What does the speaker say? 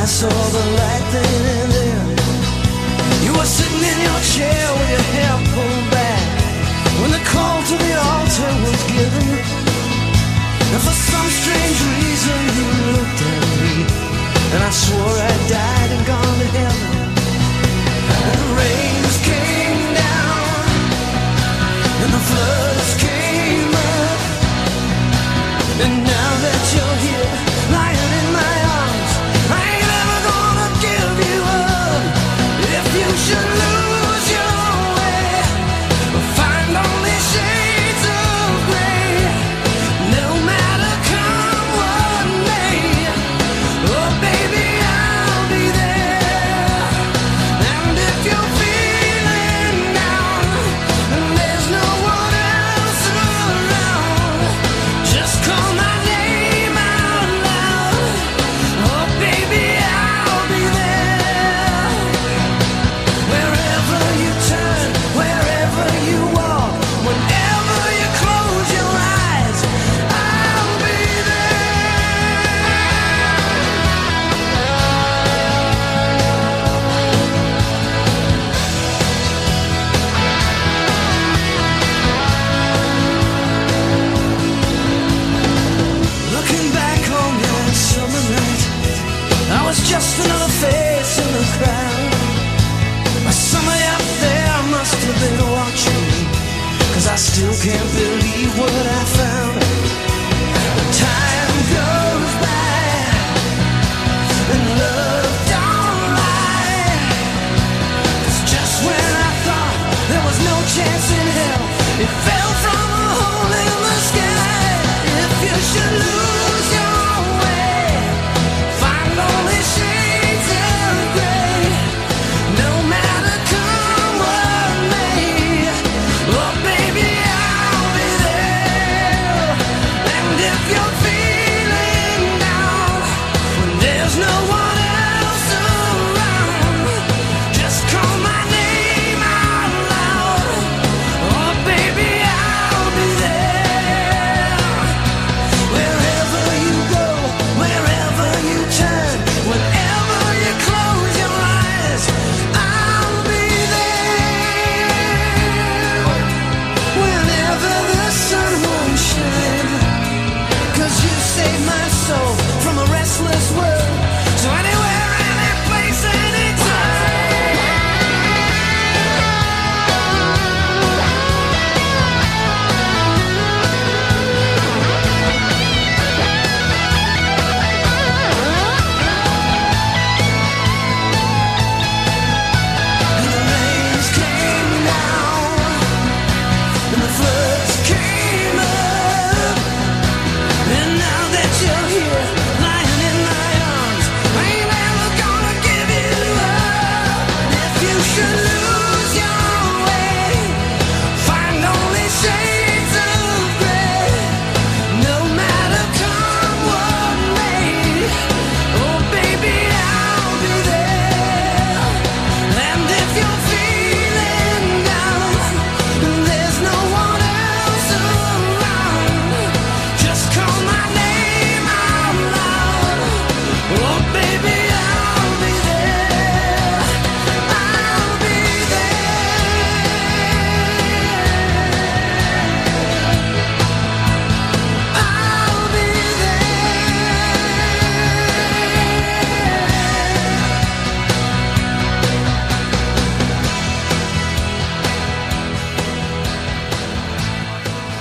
I saw the light then and there. You were sitting in your chair with your hair pulled back when the call to the altar was given. And for some strange reason, you looked at me, and I swore I died can't believe what I found. Time goes by, and love don't just when I thought there was no chance in hell, it fell from a hole in the sky. If you should lose.